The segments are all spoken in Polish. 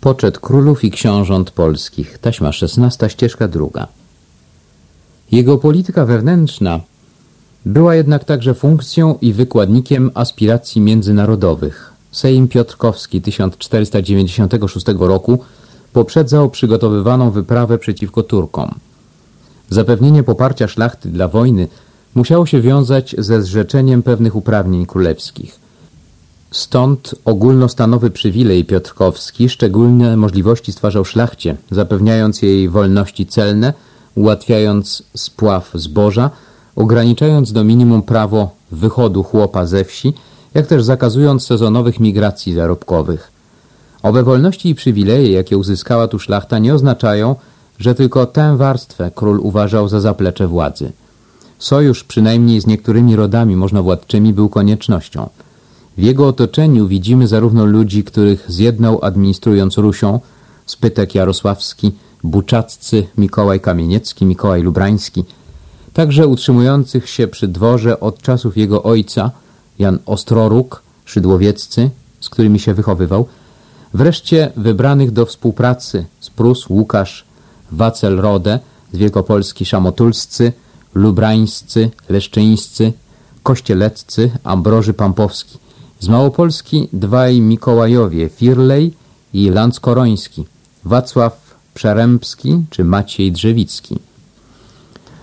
Poczet królów i książąt polskich. Taśma 16, ścieżka druga. Jego polityka wewnętrzna była jednak także funkcją i wykładnikiem aspiracji międzynarodowych. Sejm Piotrkowski 1496 roku poprzedzał przygotowywaną wyprawę przeciwko Turkom. Zapewnienie poparcia szlachty dla wojny musiało się wiązać ze zrzeczeniem pewnych uprawnień królewskich. Stąd ogólnostanowy przywilej piotrkowski szczególne możliwości stwarzał szlachcie, zapewniając jej wolności celne, ułatwiając spław zboża, ograniczając do minimum prawo wychodu chłopa ze wsi, jak też zakazując sezonowych migracji zarobkowych. Owe wolności i przywileje, jakie uzyskała tu szlachta, nie oznaczają, że tylko tę warstwę król uważał za zaplecze władzy. Sojusz przynajmniej z niektórymi rodami możnowładczymi był koniecznością. W jego otoczeniu widzimy zarówno ludzi, których zjednał administrując Rusią, Spytek Jarosławski, Buczaccy, Mikołaj Kamieniecki, Mikołaj Lubrański, także utrzymujących się przy dworze od czasów jego ojca, Jan Ostroruk, Szydłowieccy, z którymi się wychowywał, wreszcie wybranych do współpracy z Prus Łukasz Wacel-Rode, z Wielkopolski Szamotulscy, Lubrańscy, Leszczyńscy, Kościeleccy, Ambroży Pampowski. Z Małopolski dwaj Mikołajowie, Firlej i Lanckoroński, Wacław Przerębski czy Maciej Drzewicki.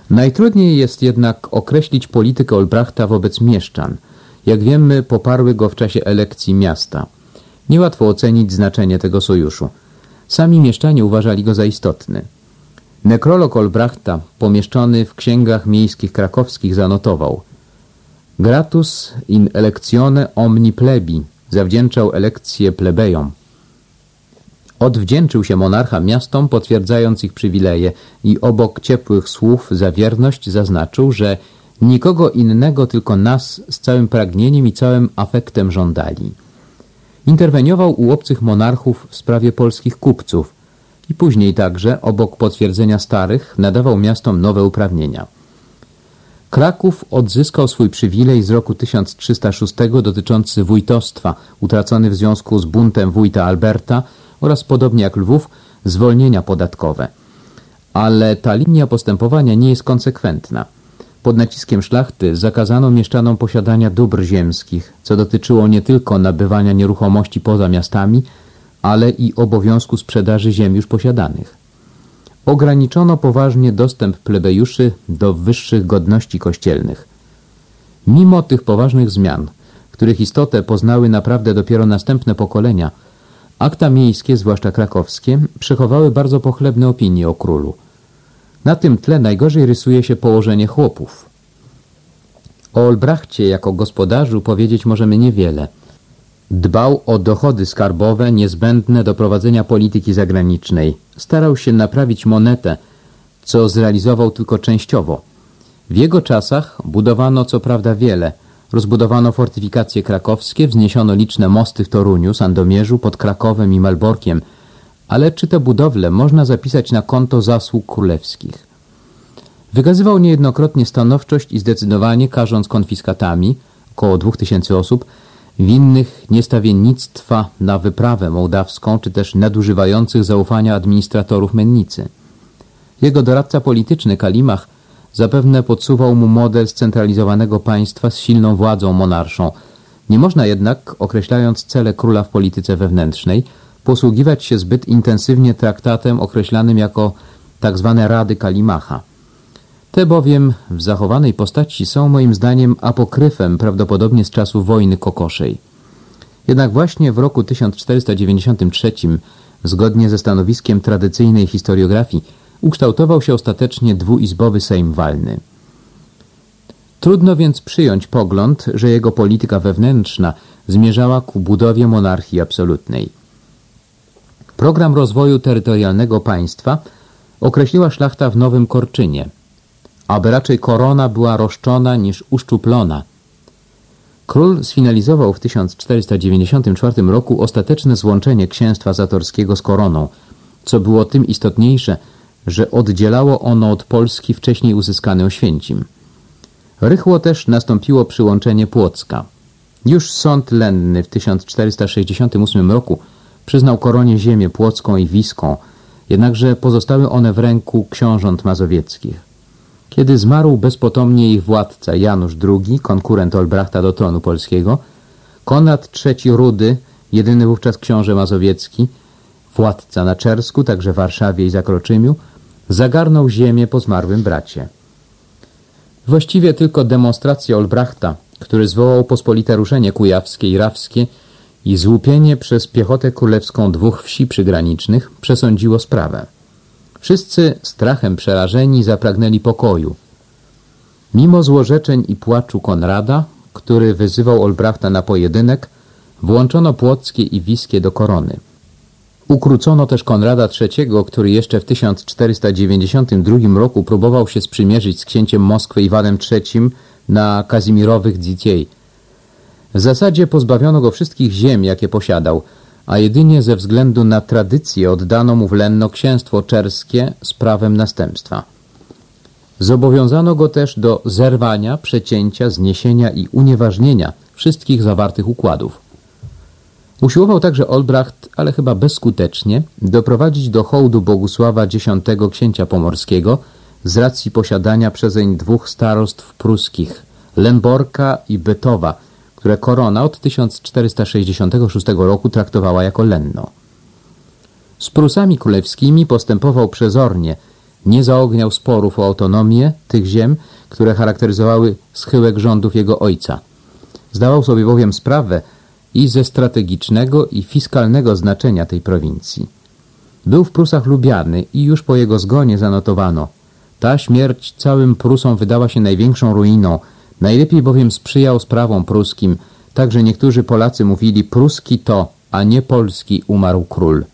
Najtrudniej jest jednak określić politykę Olbrachta wobec mieszczan. Jak wiemy, poparły go w czasie elekcji miasta. Niełatwo ocenić znaczenie tego sojuszu. Sami mieszczanie uważali go za istotny. Nekrolog Olbrachta, pomieszczony w księgach miejskich krakowskich, zanotował Gratus in electione omni plebi zawdzięczał elekcję plebejom. Odwdzięczył się monarcha miastom, potwierdzając ich przywileje i obok ciepłych słów za wierność zaznaczył, że nikogo innego, tylko nas z całym pragnieniem i całym afektem żądali. Interweniował u obcych monarchów w sprawie polskich kupców i później także, obok potwierdzenia starych, nadawał miastom nowe uprawnienia. Kraków odzyskał swój przywilej z roku 1306 dotyczący wójtostwa, utracony w związku z buntem wójta Alberta oraz, podobnie jak Lwów, zwolnienia podatkowe. Ale ta linia postępowania nie jest konsekwentna. Pod naciskiem szlachty zakazano mieszczanom posiadania dóbr ziemskich, co dotyczyło nie tylko nabywania nieruchomości poza miastami, ale i obowiązku sprzedaży ziem już posiadanych. Ograniczono poważnie dostęp plebejuszy do wyższych godności kościelnych. Mimo tych poważnych zmian, których istotę poznały naprawdę dopiero następne pokolenia, akta miejskie, zwłaszcza krakowskie, przechowały bardzo pochlebne opinie o królu. Na tym tle najgorzej rysuje się położenie chłopów. O Olbrachcie jako gospodarzu powiedzieć możemy niewiele. Dbał o dochody skarbowe niezbędne do prowadzenia polityki zagranicznej. Starał się naprawić monetę, co zrealizował tylko częściowo. W jego czasach budowano co prawda wiele. Rozbudowano fortyfikacje krakowskie, wzniesiono liczne mosty w Toruniu, Sandomierzu, pod Krakowem i Malborkiem – ale czy te budowle można zapisać na konto zasług królewskich? Wykazywał niejednokrotnie stanowczość i zdecydowanie karząc konfiskatami około dwóch tysięcy osób winnych niestawiennictwa na wyprawę mołdawską czy też nadużywających zaufania administratorów mennicy. Jego doradca polityczny Kalimach zapewne podsuwał mu model scentralizowanego państwa z silną władzą monarszą. Nie można jednak, określając cele króla w polityce wewnętrznej, posługiwać się zbyt intensywnie traktatem określanym jako tzw. Tak Rady Kalimacha. Te bowiem w zachowanej postaci są moim zdaniem apokryfem prawdopodobnie z czasów wojny kokoszej. Jednak właśnie w roku 1493, zgodnie ze stanowiskiem tradycyjnej historiografii, ukształtował się ostatecznie dwuizbowy Sejm Walny. Trudno więc przyjąć pogląd, że jego polityka wewnętrzna zmierzała ku budowie monarchii absolutnej. Program rozwoju terytorialnego państwa określiła szlachta w Nowym Korczynie, aby raczej korona była roszczona niż uszczuplona. Król sfinalizował w 1494 roku ostateczne złączenie księstwa zatorskiego z koroną, co było tym istotniejsze, że oddzielało ono od Polski wcześniej uzyskane Oświęcim. Rychło też nastąpiło przyłączenie Płocka. Już sąd lenny w 1468 roku Przyznał koronie ziemię płocką i wiską, jednakże pozostały one w ręku książąt mazowieckich. Kiedy zmarł bezpotomnie ich władca Janusz II, konkurent Olbrachta do tronu polskiego, Konrad III Rudy, jedyny wówczas książę mazowiecki, władca na Czersku, także Warszawie i Zakroczymiu, zagarnął ziemię po zmarłym bracie. Właściwie tylko demonstracja Olbrachta, który zwołał pospolite ruszenie kujawskie i rawskie i złupienie przez piechotę królewską dwóch wsi przygranicznych przesądziło sprawę. Wszyscy strachem przerażeni zapragnęli pokoju. Mimo złorzeczeń i płaczu Konrada, który wyzywał Olbrachta na pojedynek, włączono płockie i wiskie do korony. Ukrócono też Konrada III, który jeszcze w 1492 roku próbował się sprzymierzyć z księciem Moskwy Iwanem III na Kazimirowych Dziciej. W zasadzie pozbawiono go wszystkich ziem, jakie posiadał, a jedynie ze względu na tradycję oddano mu w Lenno księstwo czerskie z prawem następstwa. Zobowiązano go też do zerwania, przecięcia, zniesienia i unieważnienia wszystkich zawartych układów. Usiłował także Olbracht, ale chyba bezskutecznie, doprowadzić do hołdu Bogusława X księcia pomorskiego z racji posiadania przezeń dwóch starostw pruskich, Lemborka i Bytowa, które korona od 1466 roku traktowała jako lenno. Z Prusami królewskimi postępował przezornie, nie zaogniał sporów o autonomię tych ziem, które charakteryzowały schyłek rządów jego ojca. Zdawał sobie bowiem sprawę, i ze strategicznego i fiskalnego znaczenia tej prowincji. Był w Prusach lubiany i już po jego zgonie zanotowano ta śmierć całym Prusom wydała się największą ruiną, najlepiej bowiem sprzyjał sprawom pruskim, także niektórzy Polacy mówili pruski to, a nie polski umarł król.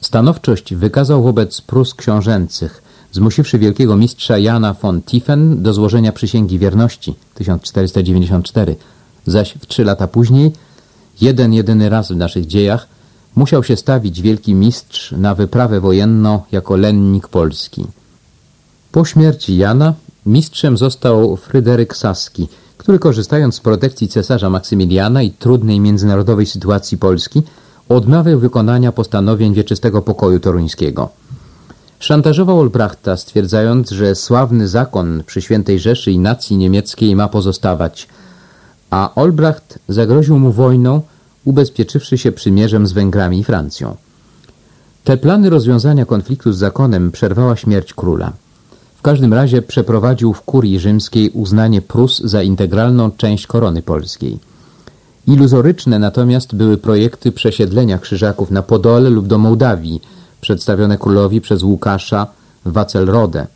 Stanowczość wykazał wobec Prus książęcych, zmusiwszy wielkiego mistrza Jana von Tiefen do złożenia przysięgi wierności 1494 zaś w trzy lata później, jeden jedyny raz w naszych dziejach, musiał się stawić wielki mistrz na wyprawę wojenną jako lennik polski. Po śmierci Jana mistrzem został Fryderyk Saski, który korzystając z protekcji cesarza Maksymiliana i trudnej międzynarodowej sytuacji Polski, odmawiał wykonania postanowień wieczystego pokoju toruńskiego. Szantażował Olbrachta, stwierdzając, że sławny zakon przy Świętej Rzeszy i nacji niemieckiej ma pozostawać, a Olbracht zagroził mu wojną, ubezpieczywszy się przymierzem z Węgrami i Francją. Te plany rozwiązania konfliktu z zakonem przerwała śmierć króla. Każdym razie przeprowadził w kurii rzymskiej uznanie Prus za integralną część korony polskiej. Iluzoryczne natomiast były projekty przesiedlenia krzyżaków na Podole lub do Mołdawii, przedstawione królowi przez Łukasza Wacelrodę.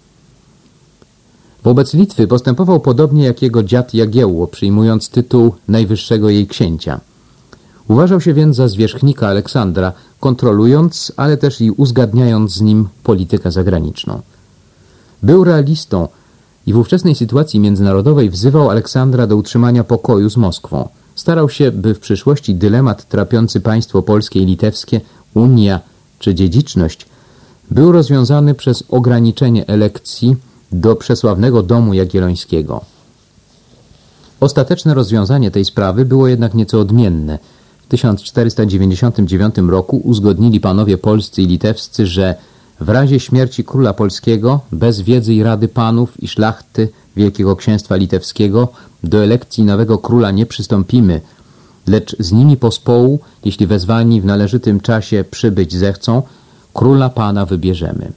Wobec Litwy postępował podobnie jak jego dziad Jagiełło, przyjmując tytuł najwyższego jej księcia. Uważał się więc za zwierzchnika Aleksandra, kontrolując, ale też i uzgadniając z nim politykę zagraniczną. Był realistą i w ówczesnej sytuacji międzynarodowej wzywał Aleksandra do utrzymania pokoju z Moskwą. Starał się, by w przyszłości dylemat trapiący państwo polskie i litewskie, Unia czy dziedziczność, był rozwiązany przez ograniczenie elekcji do przesławnego domu jagiellońskiego. Ostateczne rozwiązanie tej sprawy było jednak nieco odmienne. W 1499 roku uzgodnili panowie polscy i litewscy, że w razie śmierci króla polskiego, bez wiedzy i rady panów i szlachty Wielkiego Księstwa Litewskiego, do elekcji nowego króla nie przystąpimy, lecz z nimi pospołu, jeśli wezwani w należytym czasie przybyć zechcą, króla pana wybierzemy.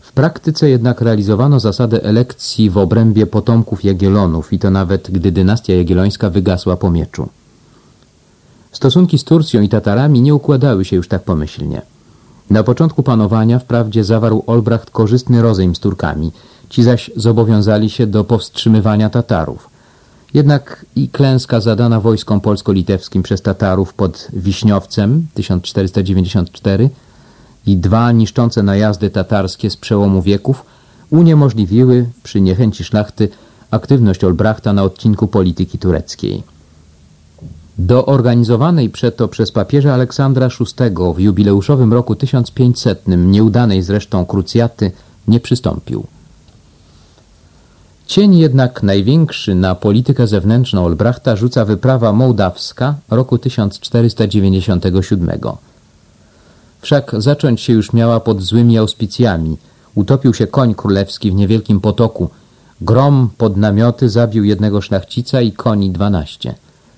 W praktyce jednak realizowano zasadę elekcji w obrębie potomków Jagielonów i to nawet gdy dynastia jagiellońska wygasła po mieczu. Stosunki z Turcją i Tatarami nie układały się już tak pomyślnie. Na początku panowania wprawdzie zawarł Olbracht korzystny rozejm z Turkami, ci zaś zobowiązali się do powstrzymywania Tatarów. Jednak i klęska zadana wojskom polsko-litewskim przez Tatarów pod Wiśniowcem 1494 i dwa niszczące najazdy tatarskie z przełomu wieków uniemożliwiły przy niechęci szlachty aktywność Olbrachta na odcinku polityki tureckiej. Do organizowanej przeto przez papieża Aleksandra VI w jubileuszowym roku 1500, nieudanej zresztą krucjaty, nie przystąpił. Cień jednak największy na politykę zewnętrzną Olbrachta rzuca wyprawa mołdawska roku 1497. Wszak zacząć się już miała pod złymi auspicjami. Utopił się koń królewski w niewielkim potoku. Grom pod namioty zabił jednego szlachcica i koni dwanaście.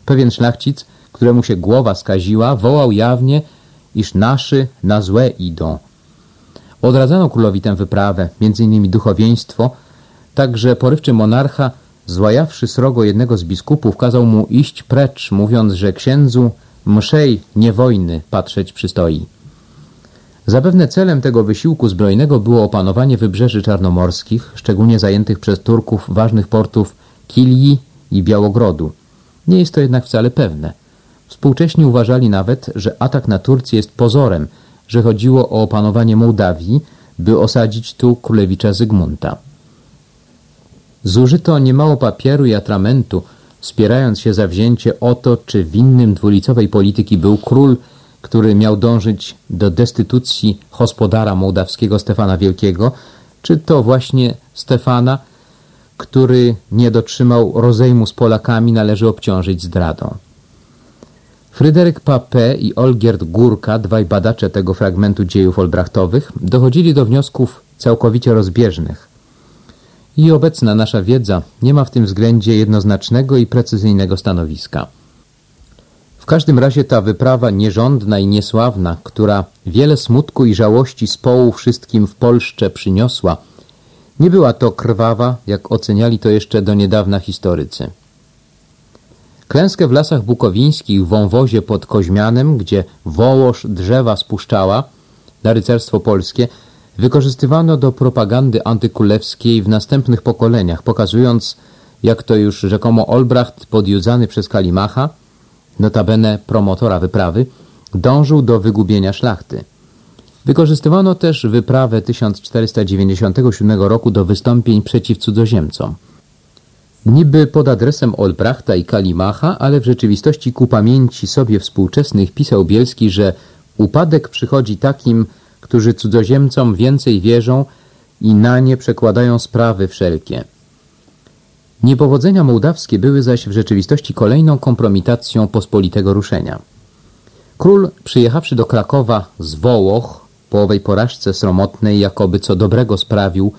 Pewien szlachcic, któremu się głowa skaziła, wołał jawnie, iż naszy na złe idą. Odradzano królowi tę wyprawę, między innymi duchowieństwo, Także porywczy monarcha, złajawszy srogo jednego z biskupów, kazał mu iść precz, mówiąc, że księdzu mszej nie wojny patrzeć przystoi. Zapewne celem tego wysiłku zbrojnego było opanowanie wybrzeży czarnomorskich, szczególnie zajętych przez Turków ważnych portów Kilii i Białogrodu. Nie jest to jednak wcale pewne. Współcześni uważali nawet, że atak na Turcję jest pozorem, że chodziło o opanowanie Mołdawii, by osadzić tu królewicza Zygmunta. Zużyto niemało papieru i atramentu, spierając się za wzięcie o to, czy winnym dwulicowej polityki był król, który miał dążyć do destytucji gospodara mołdawskiego Stefana Wielkiego, czy to właśnie Stefana, który nie dotrzymał rozejmu z Polakami, należy obciążyć zdradą. Fryderyk Papé i Olgierd Górka, dwaj badacze tego fragmentu dziejów olbrachtowych, dochodzili do wniosków całkowicie rozbieżnych. I obecna nasza wiedza nie ma w tym względzie jednoznacznego i precyzyjnego stanowiska. W każdym razie ta wyprawa nierządna i niesławna, która wiele smutku i żałości z połu wszystkim w Polsce przyniosła, nie była to krwawa, jak oceniali to jeszcze do niedawna historycy. Klęskę w lasach bukowińskich w wąwozie pod Koźmianem, gdzie wołosz drzewa spuszczała na rycerstwo polskie, wykorzystywano do propagandy antykulewskiej w następnych pokoleniach, pokazując, jak to już rzekomo Olbracht podjudzany przez Kalimacha, notabene promotora wyprawy, dążył do wygubienia szlachty. Wykorzystywano też wyprawę 1497 roku do wystąpień przeciw cudzoziemcom. Niby pod adresem Olbrachta i Kalimacha, ale w rzeczywistości ku pamięci sobie współczesnych pisał Bielski, że upadek przychodzi takim, którzy cudzoziemcom więcej wierzą i na nie przekładają sprawy wszelkie. Niepowodzenia mołdawskie były zaś w rzeczywistości kolejną kompromitacją pospolitego ruszenia. Król, przyjechawszy do Krakowa z Wołoch, po owej porażce sromotnej, jakoby co dobrego sprawił,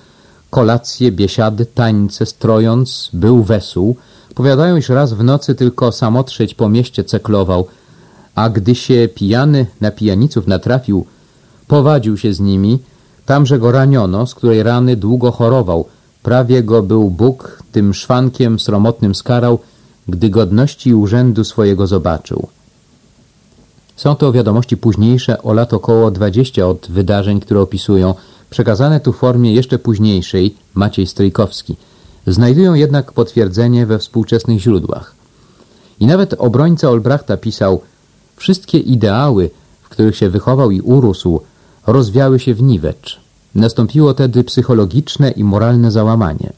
kolacje, biesiady, tańce strojąc, był wesół, powiadają, iż raz w nocy tylko samotrzeć po mieście ceklował, a gdy się pijany na pijaniców natrafił, Powadził się z nimi, tamże go raniono, z której rany długo chorował. Prawie go był Bóg tym szwankiem sromotnym skarał, gdy godności i urzędu swojego zobaczył. Są to wiadomości późniejsze o lat około 20 od wydarzeń, które opisują, przekazane tu w formie jeszcze późniejszej, Maciej Stryjkowski. Znajdują jednak potwierdzenie we współczesnych źródłach. I nawet obrońca Olbrachta pisał, wszystkie ideały, w których się wychował i urósł, rozwiały się w niwecz. Nastąpiło tedy psychologiczne i moralne załamanie.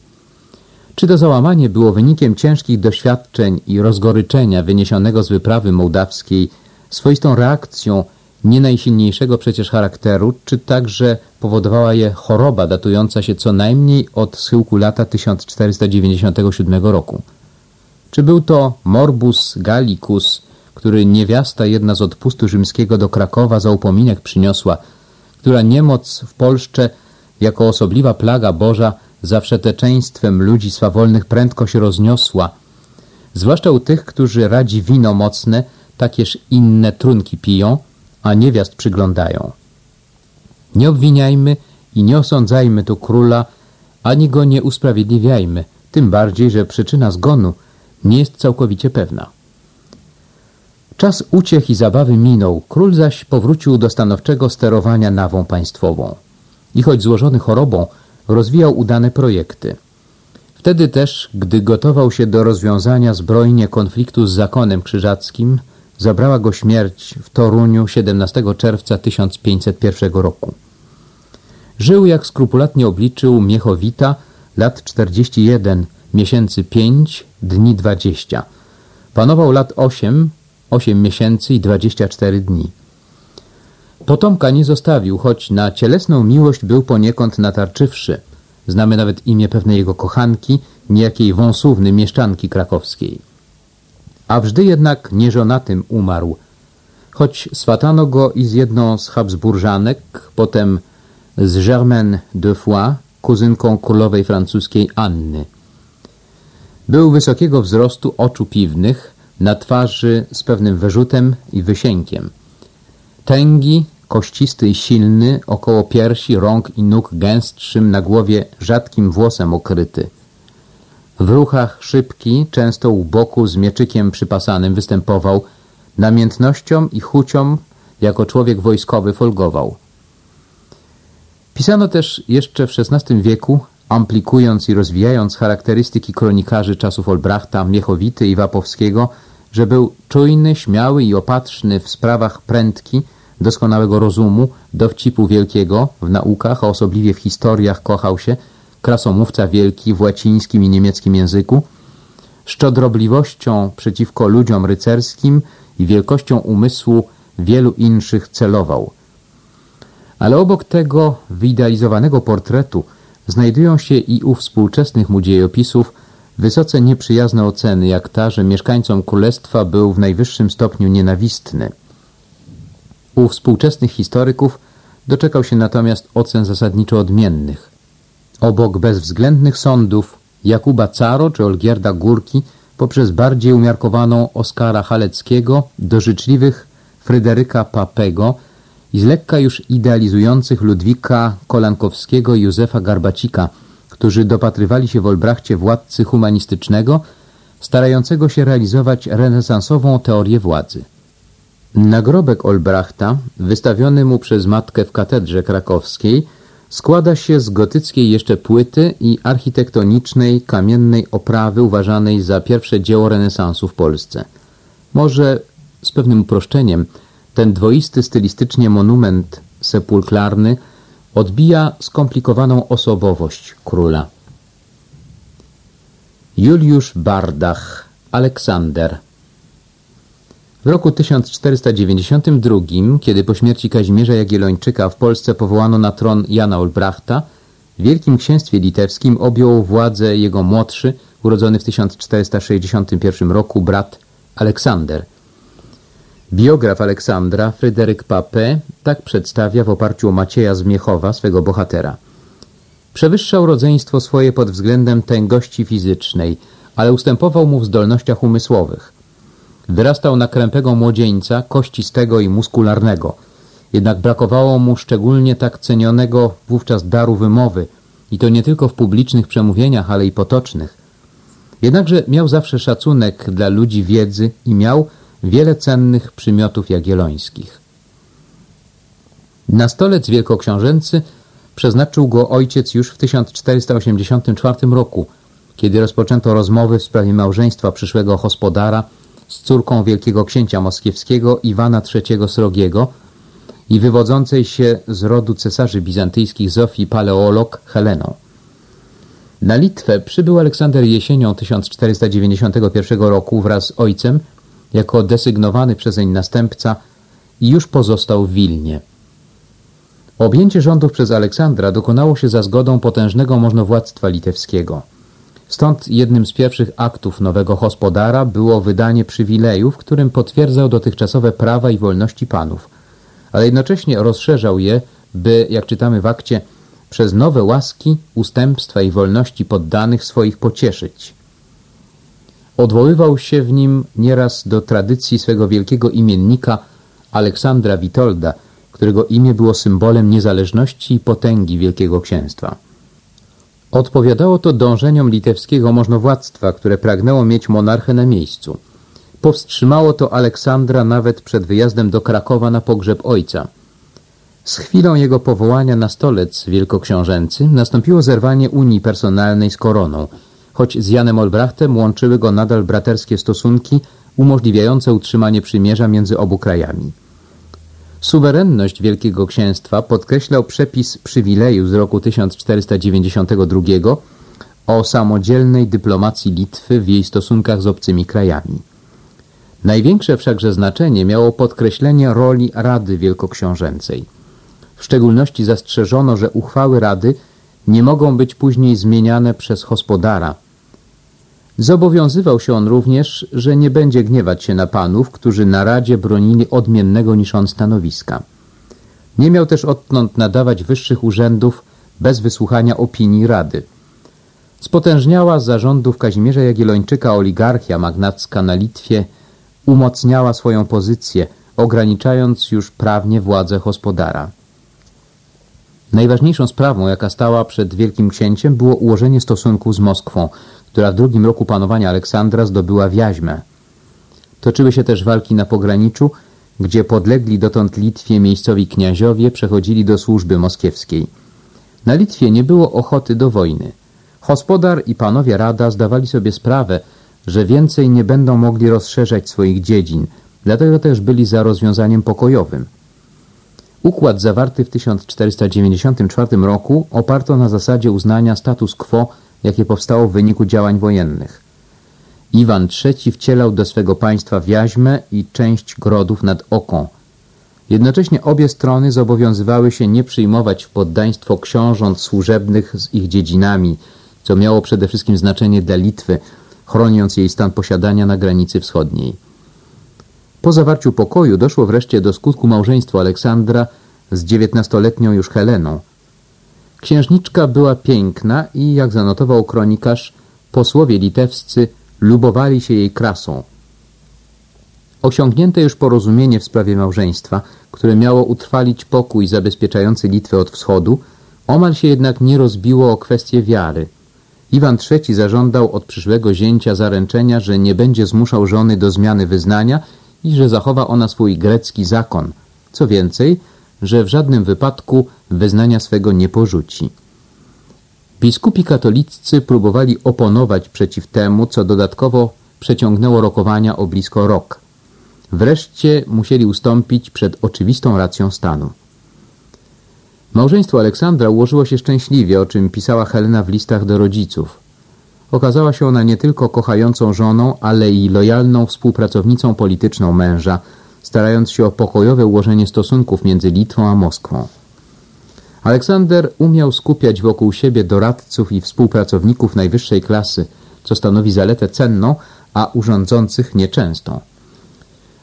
Czy to załamanie było wynikiem ciężkich doświadczeń i rozgoryczenia wyniesionego z wyprawy mołdawskiej, swoistą reakcją nie najsilniejszego przecież charakteru, czy także powodowała je choroba datująca się co najmniej od schyłku lata 1497 roku? Czy był to morbus gallicus, który niewiasta jedna z odpustu rzymskiego do Krakowa za upominek przyniosła, która niemoc w Polsce jako osobliwa plaga Boża za wszeteczeństwem ludzi swawolnych prędko się rozniosła, zwłaszcza u tych, którzy radzi wino mocne, takież inne trunki piją, a niewiast przyglądają. Nie obwiniajmy i nie osądzajmy tu króla, ani go nie usprawiedliwiajmy, tym bardziej, że przyczyna zgonu nie jest całkowicie pewna. Czas uciech i zabawy minął, król zaś powrócił do stanowczego sterowania nawą państwową. I choć złożony chorobą, rozwijał udane projekty. Wtedy też, gdy gotował się do rozwiązania zbrojnie konfliktu z zakonem krzyżackim, zabrała go śmierć w Toruniu 17 czerwca 1501 roku. Żył, jak skrupulatnie obliczył Miechowita, lat 41, miesięcy 5, dni 20. Panował lat 8, 8 miesięcy i 24 dni. Potomka nie zostawił, choć na cielesną miłość był poniekąd natarczywszy. Znamy nawet imię pewnej jego kochanki, niejakiej wąsówny mieszczanki krakowskiej. A wżdy jednak nieżonatym umarł, choć swatano go i z jedną z Habsburżanek, potem z Germaine de Foix, kuzynką królowej francuskiej Anny. Był wysokiego wzrostu oczu piwnych, na twarzy z pewnym wyrzutem i wysiękiem. Tęgi, kościsty i silny, około piersi, rąk i nóg gęstszym, na głowie rzadkim włosem okryty. W ruchach szybki, często u boku z mieczykiem przypasanym występował, namiętnością i chucią jako człowiek wojskowy folgował. Pisano też jeszcze w XVI wieku, amplikując i rozwijając charakterystyki kronikarzy czasów Olbrachta, Miechowity i Wapowskiego, że był czujny, śmiały i opatrzny w sprawach prędki, doskonałego rozumu, dowcipu wielkiego, w naukach, a osobliwie w historiach kochał się, krasomówca wielki w łacińskim i niemieckim języku, szczodrobliwością przeciwko ludziom rycerskim i wielkością umysłu wielu inszych celował. Ale obok tego wyidealizowanego portretu znajdują się i u współczesnych mu dziejopisów wysoce nieprzyjazne oceny, jak ta, że mieszkańcom królestwa był w najwyższym stopniu nienawistny. U współczesnych historyków doczekał się natomiast ocen zasadniczo odmiennych. Obok bezwzględnych sądów Jakuba Caro czy Olgierda Górki poprzez bardziej umiarkowaną Oskara Haleckiego do życzliwych Fryderyka Papego i z lekka już idealizujących Ludwika Kolankowskiego i Józefa Garbacika, którzy dopatrywali się w Olbrachcie władcy humanistycznego, starającego się realizować renesansową teorię władzy. Nagrobek Olbrachta, wystawiony mu przez matkę w katedrze krakowskiej, składa się z gotyckiej jeszcze płyty i architektonicznej kamiennej oprawy uważanej za pierwsze dzieło renesansu w Polsce. Może z pewnym uproszczeniem ten dwoisty stylistycznie monument sepulklarny odbija skomplikowaną osobowość króla. Juliusz Bardach, Aleksander w roku 1492, kiedy po śmierci Kazimierza Jagiellończyka w Polsce powołano na tron Jana Olbrachta, w Wielkim Księstwie Litewskim objął władzę jego młodszy, urodzony w 1461 roku brat Aleksander. Biograf Aleksandra, Fryderyk Papé, tak przedstawia w oparciu o Macieja z Miechowa, swego bohatera. Przewyższał rodzeństwo swoje pod względem tęgości fizycznej, ale ustępował mu w zdolnościach umysłowych. Wyrastał na krępego młodzieńca, kościstego i muskularnego. Jednak brakowało mu szczególnie tak cenionego wówczas daru wymowy i to nie tylko w publicznych przemówieniach, ale i potocznych. Jednakże miał zawsze szacunek dla ludzi wiedzy i miał wiele cennych przymiotów jagiellońskich. Na stolec wielkoksiążęcy przeznaczył go ojciec już w 1484 roku, kiedy rozpoczęto rozmowy w sprawie małżeństwa przyszłego gospodara z córką wielkiego księcia moskiewskiego Iwana III Srogiego i wywodzącej się z rodu cesarzy bizantyjskich Zofii Paleolog Heleną. Na Litwę przybył Aleksander jesienią 1491 roku wraz z ojcem jako desygnowany przezeń następca i już pozostał w Wilnie. Objęcie rządów przez Aleksandra dokonało się za zgodą potężnego możnowładztwa litewskiego – Stąd jednym z pierwszych aktów nowego gospodara było wydanie przywileju, w którym potwierdzał dotychczasowe prawa i wolności panów, ale jednocześnie rozszerzał je, by, jak czytamy w akcie, przez nowe łaski, ustępstwa i wolności poddanych swoich pocieszyć. Odwoływał się w nim nieraz do tradycji swego wielkiego imiennika Aleksandra Witolda, którego imię było symbolem niezależności i potęgi Wielkiego Księstwa. Odpowiadało to dążeniom litewskiego możnowładztwa, które pragnęło mieć monarchę na miejscu. Powstrzymało to Aleksandra nawet przed wyjazdem do Krakowa na pogrzeb ojca. Z chwilą jego powołania na stolec wielkoksiążęcy nastąpiło zerwanie unii personalnej z koroną, choć z Janem Olbrachtem łączyły go nadal braterskie stosunki umożliwiające utrzymanie przymierza między obu krajami. Suwerenność Wielkiego Księstwa podkreślał przepis przywileju z roku 1492 o samodzielnej dyplomacji Litwy w jej stosunkach z obcymi krajami. Największe wszakże znaczenie miało podkreślenie roli Rady Wielkoksiążęcej. W szczególności zastrzeżono, że uchwały Rady nie mogą być później zmieniane przez gospodara, Zobowiązywał się on również, że nie będzie gniewać się na panów, którzy na Radzie bronili odmiennego niż on stanowiska. Nie miał też odtąd nadawać wyższych urzędów bez wysłuchania opinii Rady. Spotężniała z zarządów Kazimierza Jagiellończyka oligarchia magnacka na Litwie umocniała swoją pozycję, ograniczając już prawnie władzę gospodara. Najważniejszą sprawą, jaka stała przed Wielkim Księciem, było ułożenie stosunków z Moskwą, która w drugim roku panowania Aleksandra zdobyła Wiaźmę. Toczyły się też walki na pograniczu, gdzie podlegli dotąd Litwie miejscowi kniaziowie przechodzili do służby moskiewskiej. Na Litwie nie było ochoty do wojny. Hospodar i panowie rada zdawali sobie sprawę, że więcej nie będą mogli rozszerzać swoich dziedzin, dlatego też byli za rozwiązaniem pokojowym. Układ zawarty w 1494 roku oparto na zasadzie uznania status quo, jakie powstało w wyniku działań wojennych. Iwan III wcielał do swego państwa Wiaźmę i część grodów nad Oką. Jednocześnie obie strony zobowiązywały się nie przyjmować w poddaństwo książąt służebnych z ich dziedzinami, co miało przede wszystkim znaczenie dla Litwy, chroniąc jej stan posiadania na granicy wschodniej. Po zawarciu pokoju doszło wreszcie do skutku małżeństwa Aleksandra z dziewiętnastoletnią już Heleną. Księżniczka była piękna i, jak zanotował kronikarz, posłowie litewscy lubowali się jej krasą. Osiągnięte już porozumienie w sprawie małżeństwa, które miało utrwalić pokój zabezpieczający Litwę od wschodu, omal się jednak nie rozbiło o kwestię wiary. Iwan III zażądał od przyszłego zięcia zaręczenia, że nie będzie zmuszał żony do zmiany wyznania i że zachowa ona swój grecki zakon. Co więcej, że w żadnym wypadku wyznania swego nie porzuci. Biskupi katoliccy próbowali oponować przeciw temu, co dodatkowo przeciągnęło rokowania o blisko rok. Wreszcie musieli ustąpić przed oczywistą racją stanu. Małżeństwo Aleksandra ułożyło się szczęśliwie, o czym pisała Helena w listach do rodziców. Okazała się ona nie tylko kochającą żoną, ale i lojalną współpracownicą polityczną męża, starając się o pokojowe ułożenie stosunków między Litwą a Moskwą. Aleksander umiał skupiać wokół siebie doradców i współpracowników najwyższej klasy, co stanowi zaletę cenną, a urządzących nieczęstą.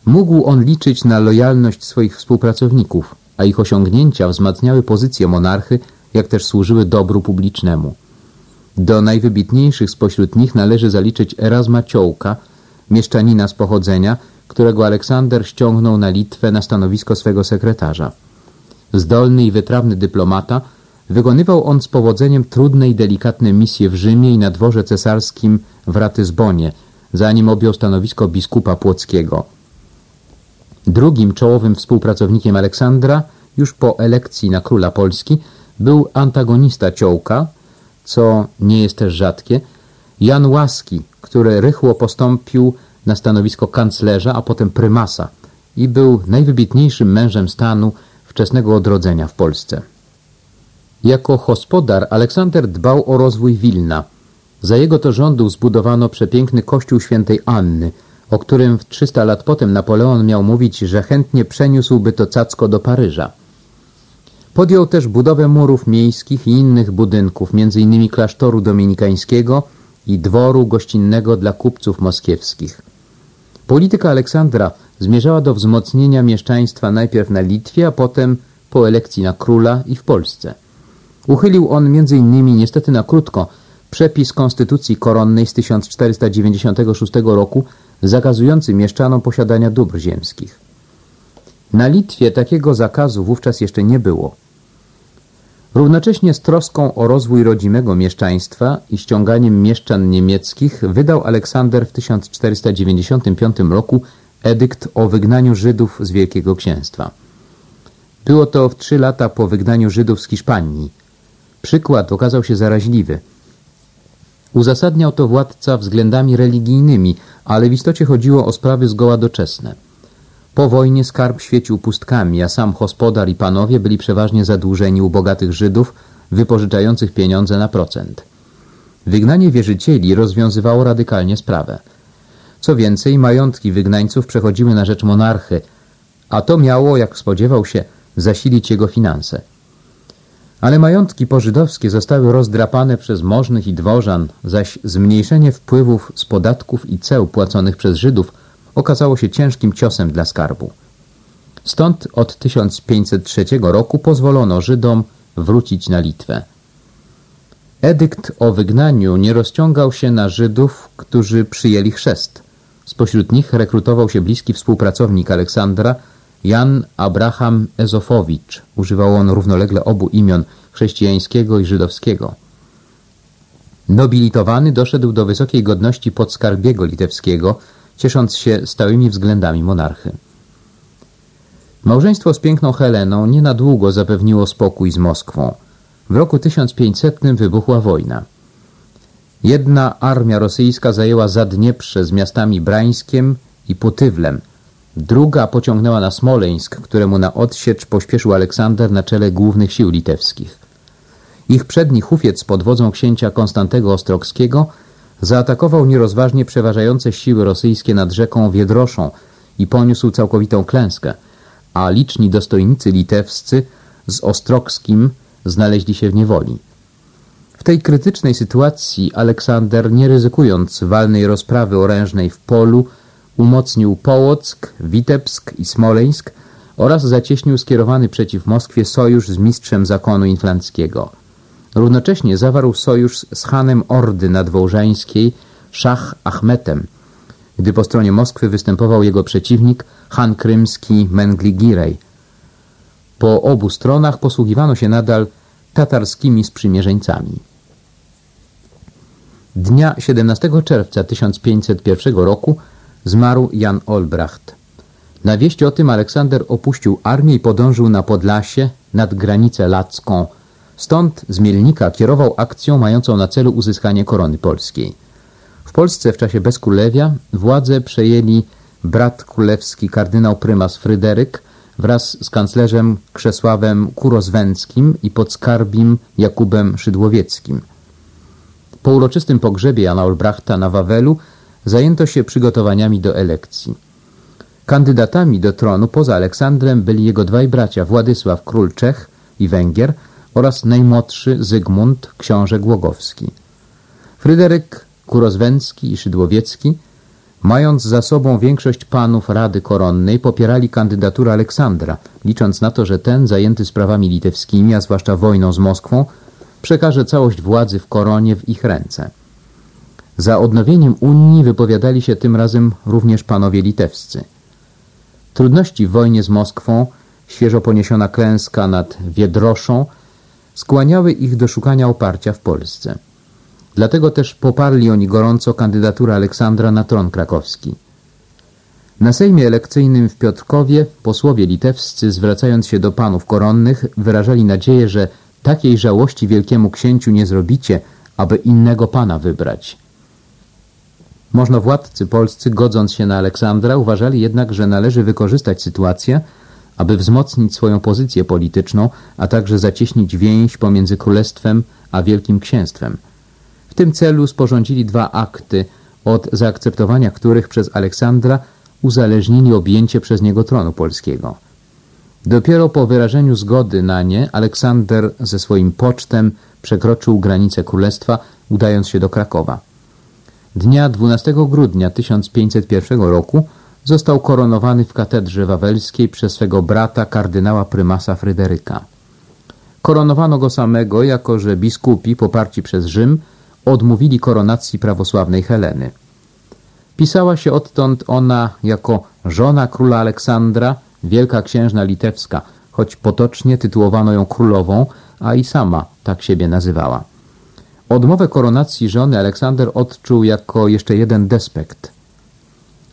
Mógł on liczyć na lojalność swoich współpracowników, a ich osiągnięcia wzmacniały pozycję monarchy, jak też służyły dobru publicznemu. Do najwybitniejszych spośród nich należy zaliczyć Erasma Ciołka, mieszczanina z pochodzenia, którego Aleksander ściągnął na Litwę na stanowisko swego sekretarza. Zdolny i wytrawny dyplomata, wykonywał on z powodzeniem trudne i delikatne misje w Rzymie i na dworze cesarskim w Ratyzbonie, zanim objął stanowisko biskupa płockiego. Drugim czołowym współpracownikiem Aleksandra, już po elekcji na króla Polski, był antagonista Ciołka, co nie jest też rzadkie, Jan Łaski, który rychło postąpił na stanowisko kanclerza, a potem prymasa i był najwybitniejszym mężem stanu wczesnego odrodzenia w Polsce. Jako hospodar Aleksander dbał o rozwój Wilna. Za jego to rządów zbudowano przepiękny kościół świętej Anny, o którym w 300 lat potem Napoleon miał mówić, że chętnie przeniósłby to cacko do Paryża. Podjął też budowę murów miejskich i innych budynków, m.in. klasztoru dominikańskiego i dworu gościnnego dla kupców moskiewskich. Polityka Aleksandra zmierzała do wzmocnienia mieszczaństwa najpierw na Litwie, a potem po elekcji na króla i w Polsce. Uchylił on m.in. niestety na krótko przepis konstytucji koronnej z 1496 roku zakazujący mieszczanom posiadania dóbr ziemskich. Na Litwie takiego zakazu wówczas jeszcze nie było. Równocześnie z troską o rozwój rodzimego mieszczaństwa i ściąganiem mieszczan niemieckich wydał Aleksander w 1495 roku edykt o wygnaniu Żydów z Wielkiego Księstwa. Było to w trzy lata po wygnaniu Żydów z Hiszpanii. Przykład okazał się zaraźliwy. Uzasadniał to władca względami religijnymi, ale w istocie chodziło o sprawy zgoła doczesne. Po wojnie skarb świecił pustkami, a sam hospodar i panowie byli przeważnie zadłużeni u bogatych Żydów, wypożyczających pieniądze na procent. Wygnanie wierzycieli rozwiązywało radykalnie sprawę. Co więcej, majątki wygnańców przechodziły na rzecz monarchy, a to miało, jak spodziewał się, zasilić jego finanse. Ale majątki pożydowskie zostały rozdrapane przez możnych i dworzan, zaś zmniejszenie wpływów z podatków i ceł płaconych przez Żydów okazało się ciężkim ciosem dla skarbu. Stąd od 1503 roku pozwolono Żydom wrócić na Litwę. Edykt o wygnaniu nie rozciągał się na Żydów, którzy przyjęli chrzest. Spośród nich rekrutował się bliski współpracownik Aleksandra, Jan Abraham Ezofowicz. Używał on równolegle obu imion chrześcijańskiego i żydowskiego. Nobilitowany doszedł do wysokiej godności podskarbiego litewskiego, ciesząc się stałymi względami monarchy. Małżeństwo z piękną Heleną nie na długo zapewniło spokój z Moskwą. W roku 1500 wybuchła wojna. Jedna armia rosyjska zajęła Zadnieprze z miastami Brańskiem i Putywlem. Druga pociągnęła na Smoleńsk, któremu na odsiecz pośpieszył Aleksander na czele głównych sił litewskich. Ich przedni hufiec pod wodzą księcia Konstantego Ostrogskiego zaatakował nierozważnie przeważające siły rosyjskie nad rzeką Wiedroszą i poniósł całkowitą klęskę, a liczni dostojnicy litewscy z Ostrogskim znaleźli się w niewoli. W tej krytycznej sytuacji Aleksander, nie ryzykując walnej rozprawy orężnej w polu, umocnił Połock, Witebsk i Smoleńsk oraz zacieśnił skierowany przeciw Moskwie sojusz z mistrzem zakonu inflanckiego. Równocześnie zawarł sojusz z hanem Ordy nadwołżańskiej, Szach Achmetem, gdy po stronie Moskwy występował jego przeciwnik, Han krymski Mengli-Girej. Po obu stronach posługiwano się nadal tatarskimi sprzymierzeńcami. Dnia 17 czerwca 1501 roku zmarł Jan Olbracht. Na wieść o tym Aleksander opuścił armię i podążył na Podlasie nad granicę lacką. Stąd z Mielnika kierował akcją mającą na celu uzyskanie korony polskiej. W Polsce w czasie bezkrólewia władzę przejęli brat królewski kardynał prymas Fryderyk wraz z kanclerzem Krzesławem Kurozwęckim i podskarbim Jakubem Szydłowieckim. Po uroczystym pogrzebie Jana Olbrachta na Wawelu zajęto się przygotowaniami do elekcji. Kandydatami do tronu poza Aleksandrem byli jego dwaj bracia Władysław król Czech i Węgier oraz najmłodszy Zygmunt książę Głogowski. Fryderyk Kurozwęcki i Szydłowiecki mając za sobą większość panów Rady Koronnej popierali kandydaturę Aleksandra, licząc na to, że ten zajęty sprawami litewskimi, a zwłaszcza wojną z Moskwą, przekaże całość władzy w koronie w ich ręce. Za odnowieniem Unii wypowiadali się tym razem również panowie litewscy. Trudności w wojnie z Moskwą, świeżo poniesiona klęska nad Wiedroszą, skłaniały ich do szukania oparcia w Polsce. Dlatego też poparli oni gorąco kandydaturę Aleksandra na tron krakowski. Na sejmie elekcyjnym w Piotrkowie posłowie litewscy, zwracając się do panów koronnych, wyrażali nadzieję, że takiej żałości wielkiemu księciu nie zrobicie, aby innego pana wybrać. Możnowładcy polscy, godząc się na Aleksandra, uważali jednak, że należy wykorzystać sytuację, aby wzmocnić swoją pozycję polityczną, a także zacieśnić więź pomiędzy królestwem a Wielkim Księstwem. W tym celu sporządzili dwa akty, od zaakceptowania których przez Aleksandra uzależnili objęcie przez niego tronu polskiego. Dopiero po wyrażeniu zgody na nie Aleksander ze swoim pocztem przekroczył granicę królestwa, udając się do Krakowa. Dnia 12 grudnia 1501 roku został koronowany w katedrze wawelskiej przez swego brata kardynała prymasa Fryderyka. Koronowano go samego, jako że biskupi poparci przez Rzym odmówili koronacji prawosławnej Heleny. Pisała się odtąd ona jako żona króla Aleksandra, wielka księżna litewska, choć potocznie tytułowano ją królową, a i sama tak siebie nazywała. Odmowę koronacji żony Aleksander odczuł jako jeszcze jeden despekt.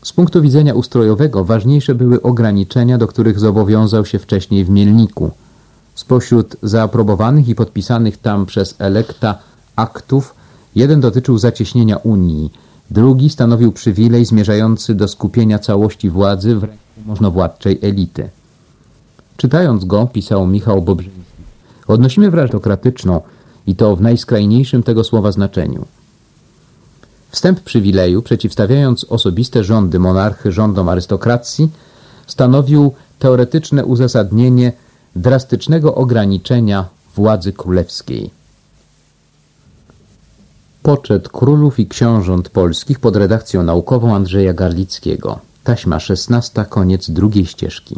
Z punktu widzenia ustrojowego ważniejsze były ograniczenia, do których zobowiązał się wcześniej w Mielniku. Spośród zaaprobowanych i podpisanych tam przez elekta aktów Jeden dotyczył zacieśnienia Unii, drugi stanowił przywilej zmierzający do skupienia całości władzy w ręku możnowładczej elity. Czytając go, pisał Michał Bobrzyński, odnosimy autokratyczną i to w najskrajniejszym tego słowa znaczeniu. Wstęp przywileju, przeciwstawiając osobiste rządy monarchy rządom arystokracji, stanowił teoretyczne uzasadnienie drastycznego ograniczenia władzy królewskiej. Poczet królów i książąt polskich pod redakcją naukową Andrzeja Garlickiego. Taśma szesnasta, koniec drugiej ścieżki.